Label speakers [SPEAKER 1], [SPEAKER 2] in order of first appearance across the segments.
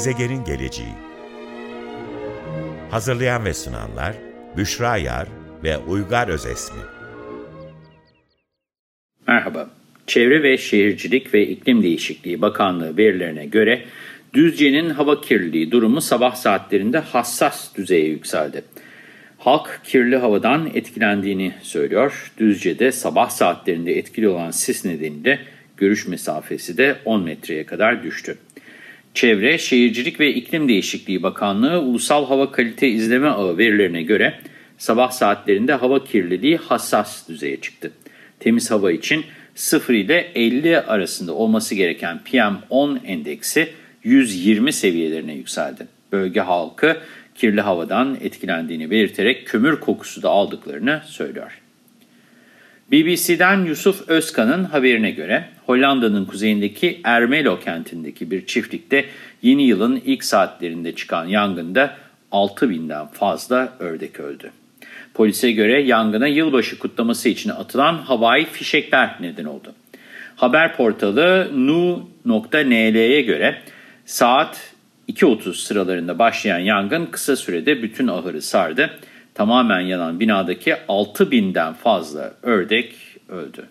[SPEAKER 1] Gezegenin geleceği Hazırlayan ve sunanlar Büşra Yar ve Uygar Özesmi
[SPEAKER 2] Merhaba. Çevre ve Şehircilik ve İklim Değişikliği Bakanlığı verilerine göre Düzce'nin hava kirliliği durumu sabah saatlerinde hassas düzeye yükseldi. Halk kirli havadan etkilendiğini söylüyor. Düzce'de sabah saatlerinde etkili olan sis nedeniyle görüş mesafesi de 10 metreye kadar düştü. Çevre, Şehircilik ve İklim Değişikliği Bakanlığı Ulusal Hava Kalite İzleme Ağı verilerine göre sabah saatlerinde hava kirliliği hassas düzeye çıktı. Temiz hava için 0 ile 50 arasında olması gereken PM10 endeksi 120 seviyelerine yükseldi. Bölge halkı kirli havadan etkilendiğini belirterek kömür kokusu da aldıklarını söylüyor. BBC'den Yusuf Özkan'ın haberine göre Hollanda'nın kuzeyindeki Ermelo kentindeki bir çiftlikte yeni yılın ilk saatlerinde çıkan yangında 6000'den fazla ördek öldü. Polise göre yangına yılbaşı kutlaması için atılan havai fişekler neden oldu. Haber portalı nu.nl'ye göre saat 2.30 sıralarında başlayan yangın kısa sürede bütün ahırı sardı. Tamamen yanan binadaki 6000'den fazla ördek öldü.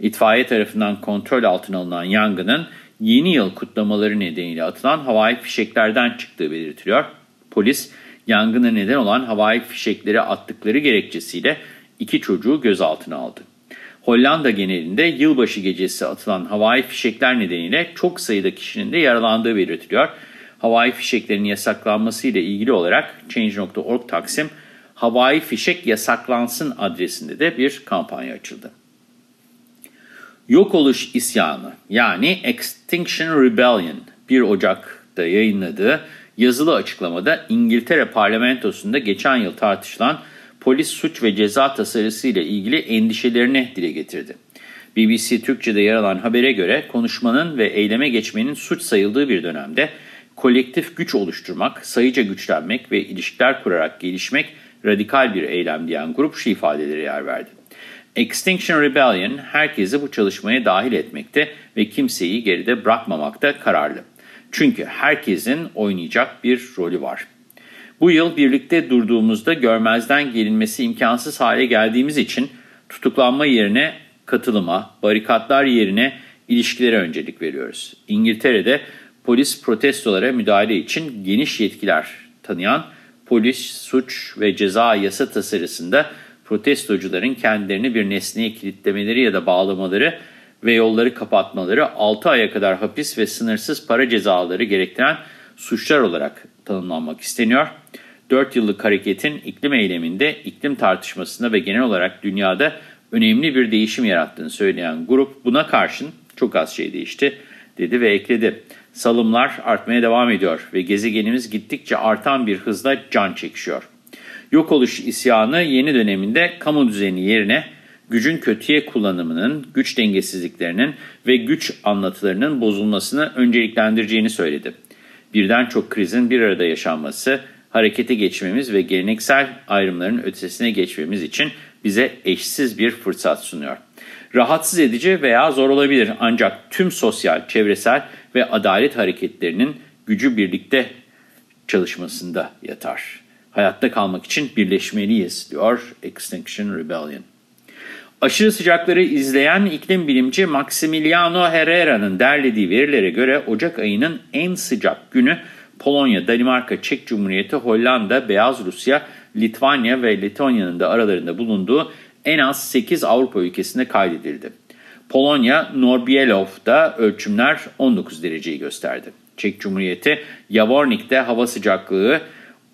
[SPEAKER 2] İtfaiye tarafından kontrol altına alınan yangının yeni yıl kutlamaları nedeniyle atılan havai fişeklerden çıktığı belirtiliyor. Polis yangına neden olan havai fişekleri attıkları gerekçesiyle iki çocuğu gözaltına aldı. Hollanda genelinde yılbaşı gecesi atılan havai fişekler nedeniyle çok sayıda kişinin de yaralandığı belirtiliyor. Havai fişeklerin yasaklanması ile ilgili olarak Change.org Taksim havai fişek yasaklansın adresinde de bir kampanya açıldı. Yok oluş isyanı yani Extinction Rebellion 1 Ocak'ta yayınladığı yazılı açıklamada İngiltere parlamentosunda geçen yıl tartışılan polis suç ve ceza tasarısı ile ilgili endişelerini dile getirdi. BBC Türkçe'de yer alan habere göre konuşmanın ve eyleme geçmenin suç sayıldığı bir dönemde kolektif güç oluşturmak, sayıca güçlenmek ve ilişkiler kurarak gelişmek radikal bir eylem diyen grup şu ifadeleri yer verdi. Extinction Rebellion herkesi bu çalışmaya dahil etmekte ve kimseyi geride bırakmamakta kararlı. Çünkü herkesin oynayacak bir rolü var. Bu yıl birlikte durduğumuzda görmezden gelinmesi imkansız hale geldiğimiz için tutuklanma yerine katılıma, barikatlar yerine ilişkilere öncelik veriyoruz. İngiltere'de polis protestolara müdahale için geniş yetkiler tanıyan polis, suç ve ceza yasa tasarısında protestocuların kendilerini bir nesneye kilitlemeleri ya da bağlamaları ve yolları kapatmaları 6 aya kadar hapis ve sınırsız para cezaları gerektiren suçlar olarak tanımlanmak isteniyor. 4 yıllık hareketin iklim eyleminde, iklim tartışmasında ve genel olarak dünyada önemli bir değişim yarattığını söyleyen grup buna karşın çok az şey değişti dedi ve ekledi. Salımlar artmaya devam ediyor ve gezegenimiz gittikçe artan bir hızla can çekişiyor. Yok oluş isyanı yeni döneminde kamu düzeni yerine gücün kötüye kullanımının, güç dengesizliklerinin ve güç anlatılarının bozulmasını önceliklendireceğini söyledi. Birden çok krizin bir arada yaşanması, harekete geçmemiz ve geleneksel ayrımların ötesine geçmemiz için bize eşsiz bir fırsat sunuyor. Rahatsız edici veya zor olabilir ancak tüm sosyal, çevresel ve adalet hareketlerinin gücü birlikte çalışmasında yatar. Hayatta kalmak için birleşmeliyiz, diyor Extinction Rebellion. Aşırı sıcakları izleyen iklim bilimci Maximiliano Herrera'nın derlediği verilere göre Ocak ayının en sıcak günü Polonya, Danimarka, Çek Cumhuriyeti, Hollanda, Beyaz Rusya, Litvanya ve Letonya'nın da aralarında bulunduğu en az 8 Avrupa ülkesinde kaydedildi. Polonya, Norbielov'da ölçümler 19 dereceyi gösterdi. Çek Cumhuriyeti, Yavornik'te hava sıcaklığı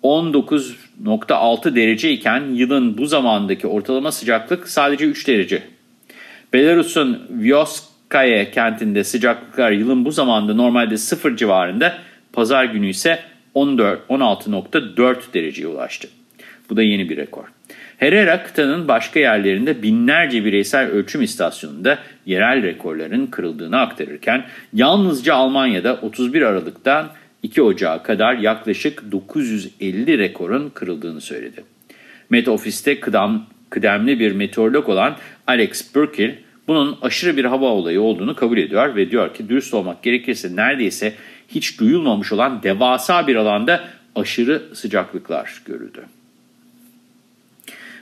[SPEAKER 2] 19.6 derece iken yılın bu zamandaki ortalama sıcaklık sadece 3 derece. Belarus'un Vyoskaya kentinde sıcaklıklar yılın bu zamanda normalde 0 civarında, pazar günü ise 16.4 dereceye ulaştı. Bu da yeni bir rekor. Herrera kıtanın başka yerlerinde binlerce bireysel ölçüm istasyonunda yerel rekorların kırıldığını aktarırken yalnızca Almanya'da 31 Aralık'tan 2 Ocağı kadar yaklaşık 950 rekorun kırıldığını söyledi. Met Office'te kıdam, kıdemli bir meteorolog olan Alex Burkill bunun aşırı bir hava olayı olduğunu kabul ediyor ve diyor ki dürüst olmak gerekirse neredeyse hiç duyulmamış olan devasa bir alanda aşırı sıcaklıklar görüldü.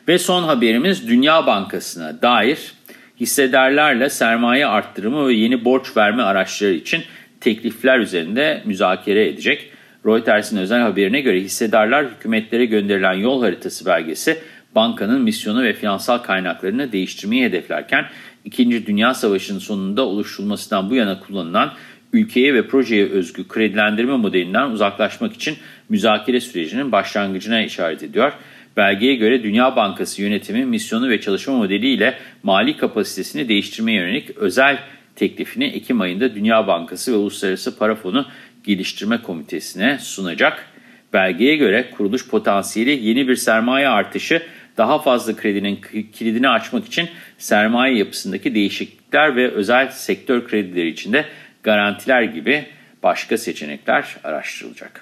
[SPEAKER 2] Ve son haberimiz Dünya Bankası'na dair hissedarlarla sermaye arttırımı ve yeni borç verme araçları için teklifler üzerinde müzakere edecek. Reuters'in özel haberine göre hissedarlar hükümetlere gönderilen yol haritası belgesi bankanın misyonu ve finansal kaynaklarını değiştirmeyi hedeflerken İkinci Dünya Savaşı'nın sonunda oluşturulmasından bu yana kullanılan ülkeye ve projeye özgü kredilendirme modelinden uzaklaşmak için müzakere sürecinin başlangıcına işaret ediyor. Belgeye göre Dünya Bankası yönetimi misyonu ve çalışma modeliyle mali kapasitesini değiştirmeye yönelik özel teklifini Ekim ayında Dünya Bankası ve Uluslararası Para Fonu Geliştirme Komitesi'ne sunacak. Belgeye göre kuruluş potansiyeli yeni bir sermaye artışı, daha fazla kredinin kilidini açmak için sermaye yapısındaki değişiklikler ve özel sektör kredileri içinde garantiler gibi başka seçenekler araştırılacak.